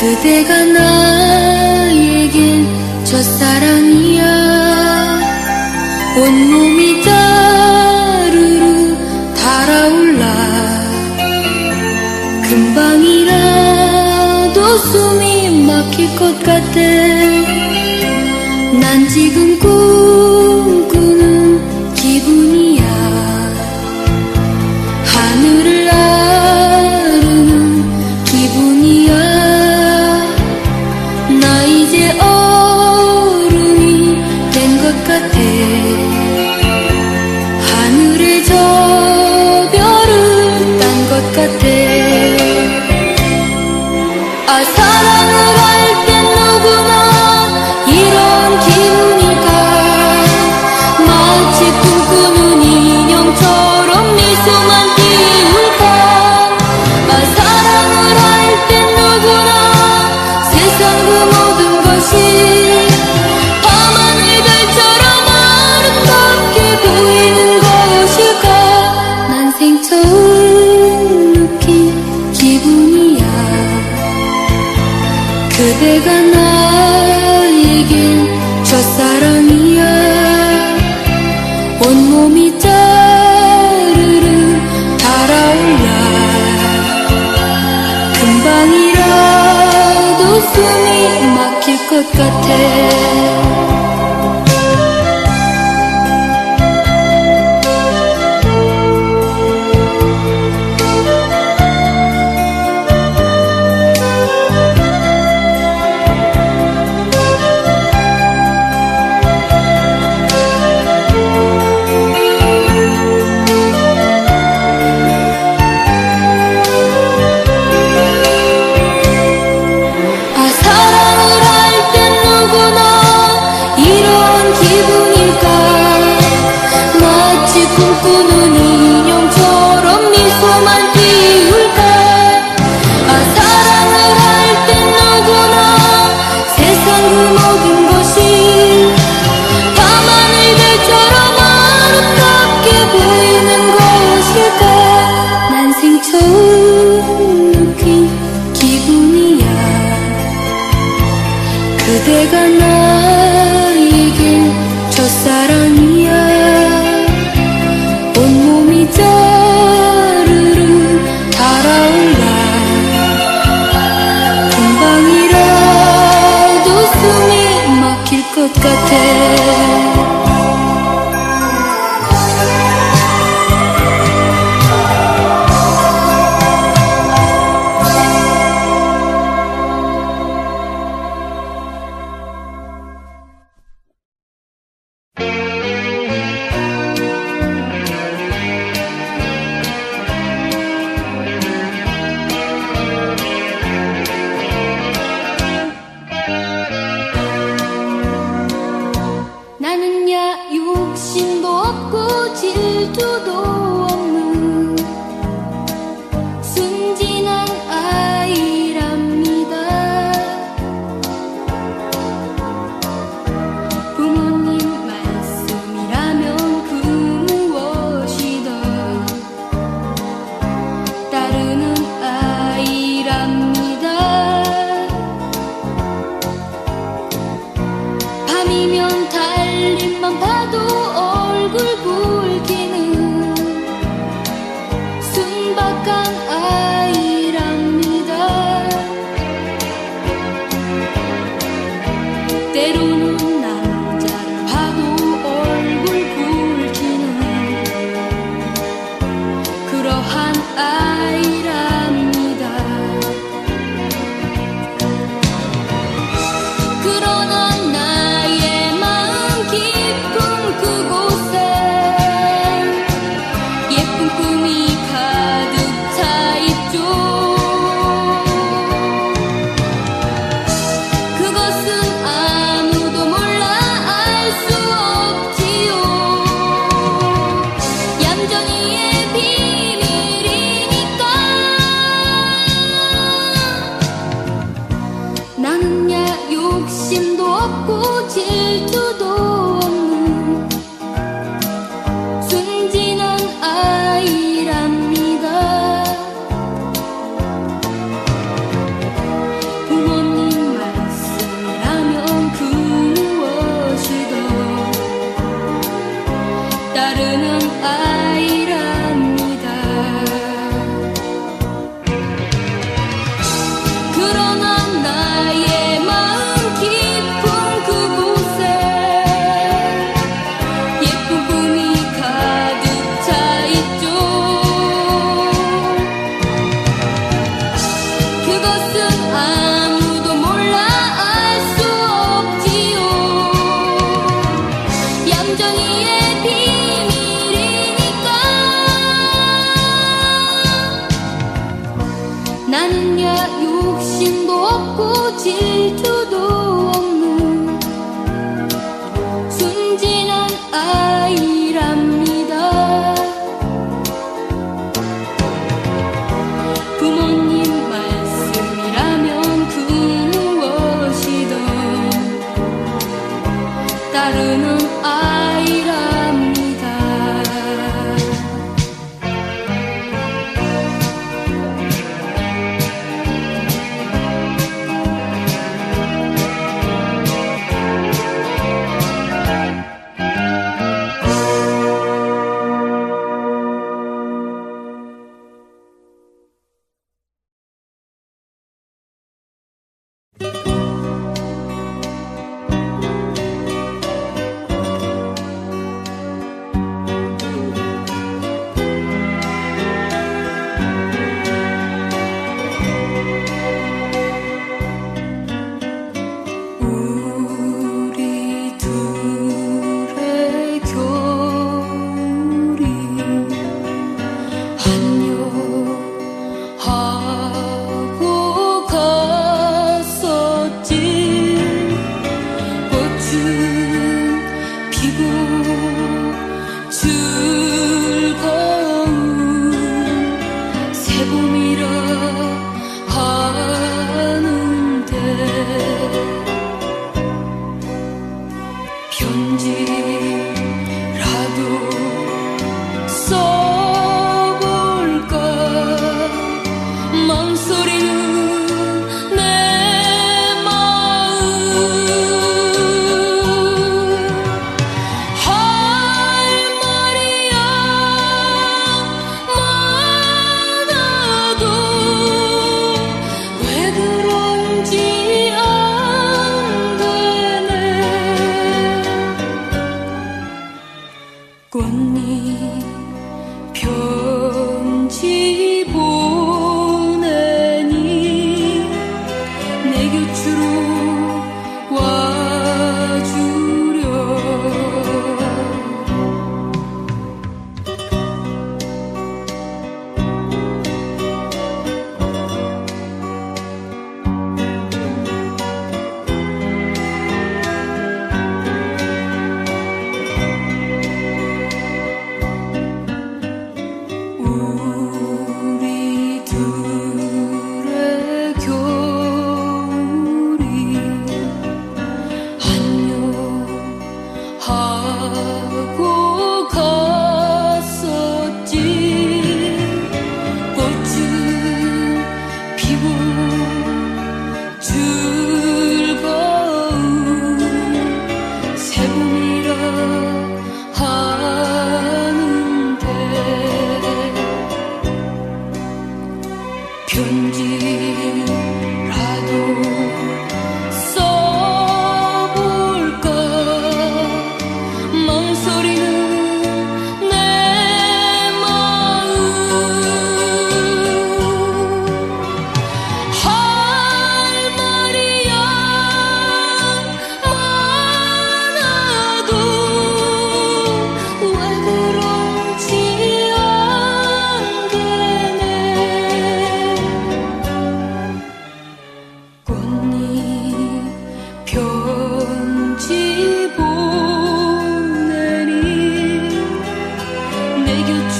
그대가 나에겐 첫사랑이야. 온몸이 다르르 달아올라. 금방이라도 숨이 막힐 것 같아 bunun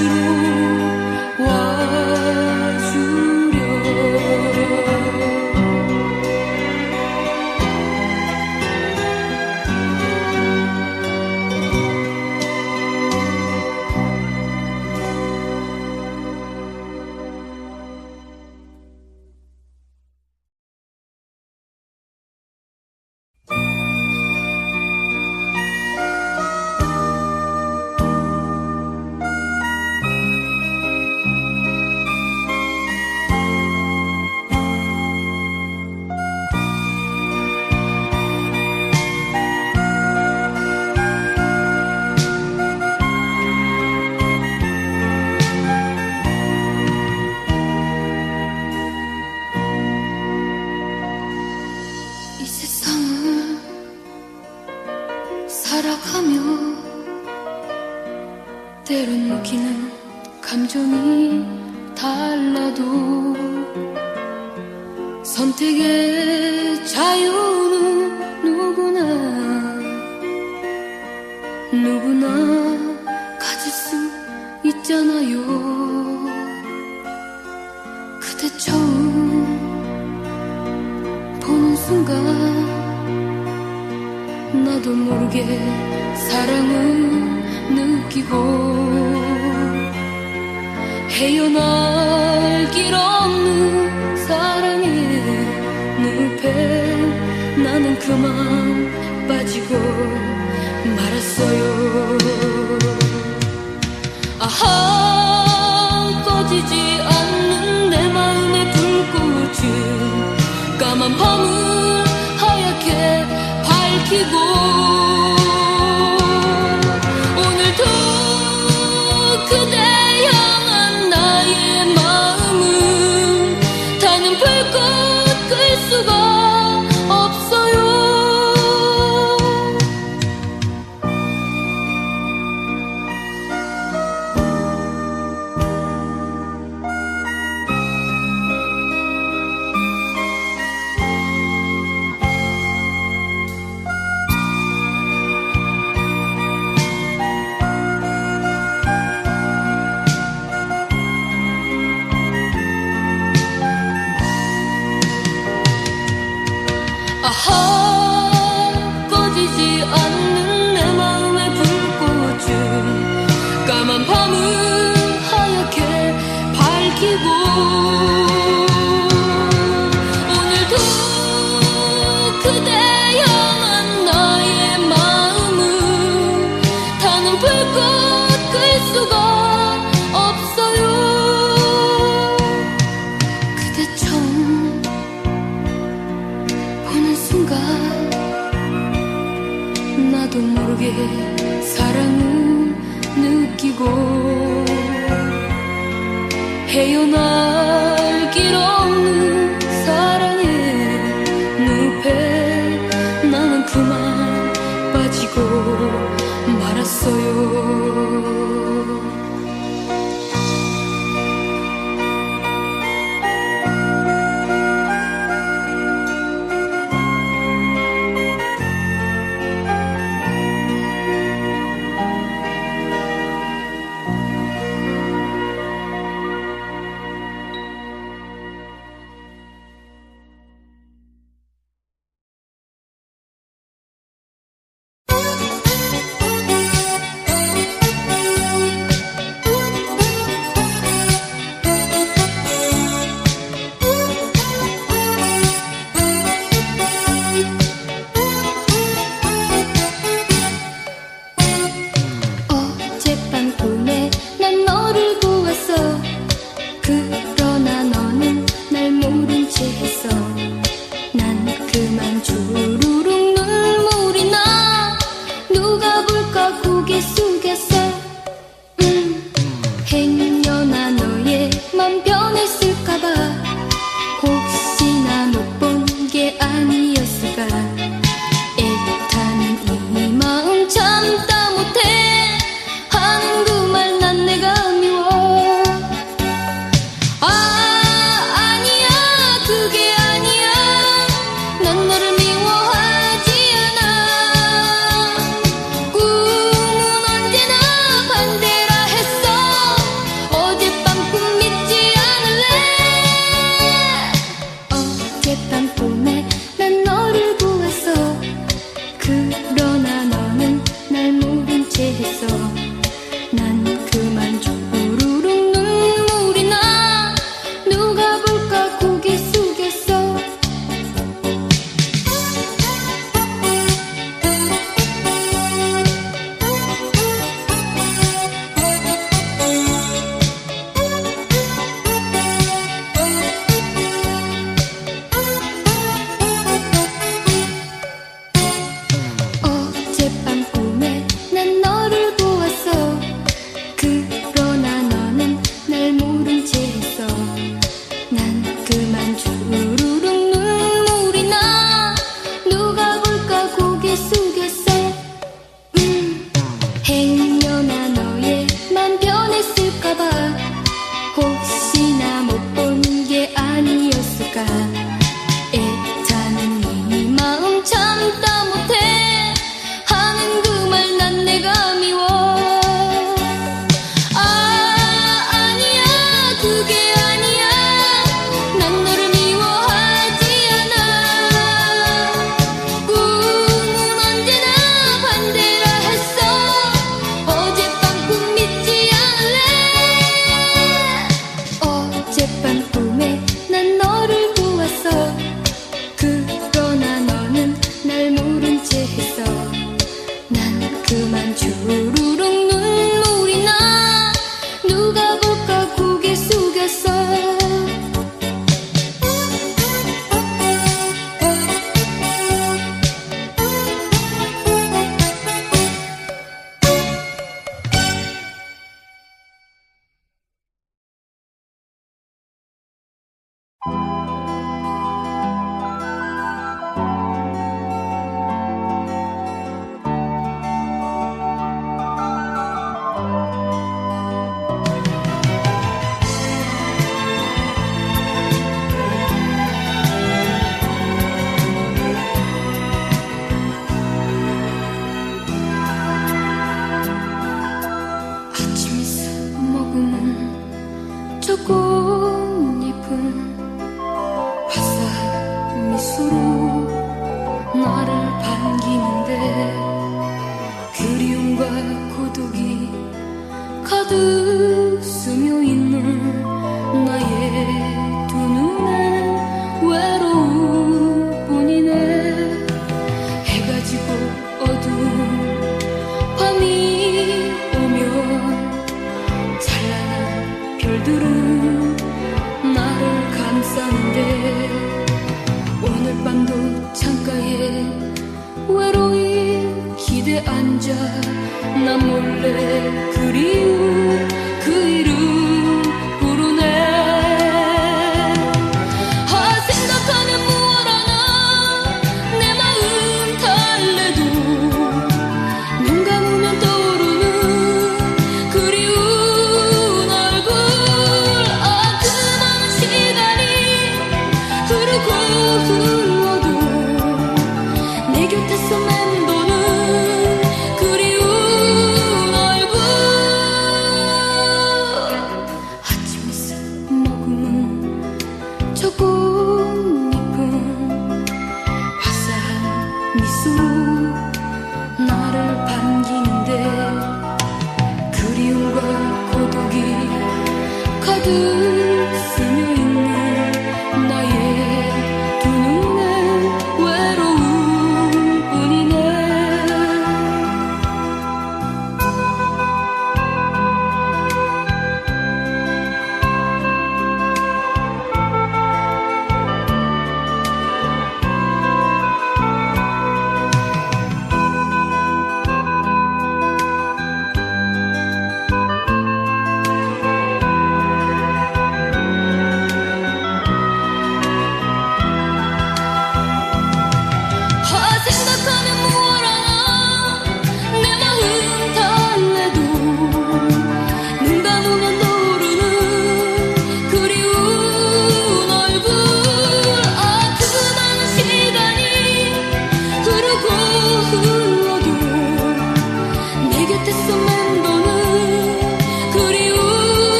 You. 선택의 자유는 누구나 누구나 가질 수 있잖아요. 그대 처음 보는 순간 나도 모르게 사랑을 느끼고 헤어날 길 없는 밤을 하얗게 밝히고 veio nós. 난 그만 주르륵 눈물이 나. 누가 볼까 고개 숙 저 꽃잎을 화사 미소로 나를 반기는데 그리움과 고독이 가득 스며있는 난 몰래 그리운 그 이름 부르네 아 생각하면 무얼 하나 내 마음 달래도 눈 감으면 떠오르는 그리운 얼굴. 아 그 많은 시간이 흐르고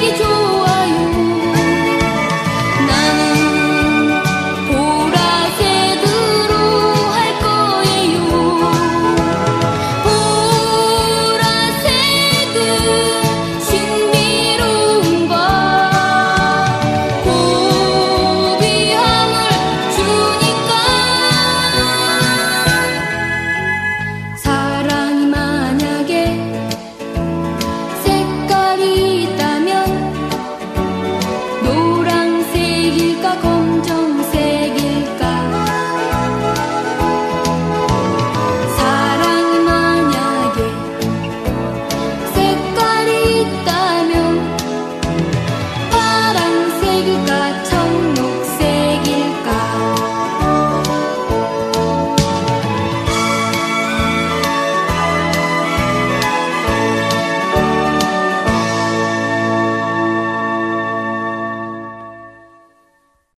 You. do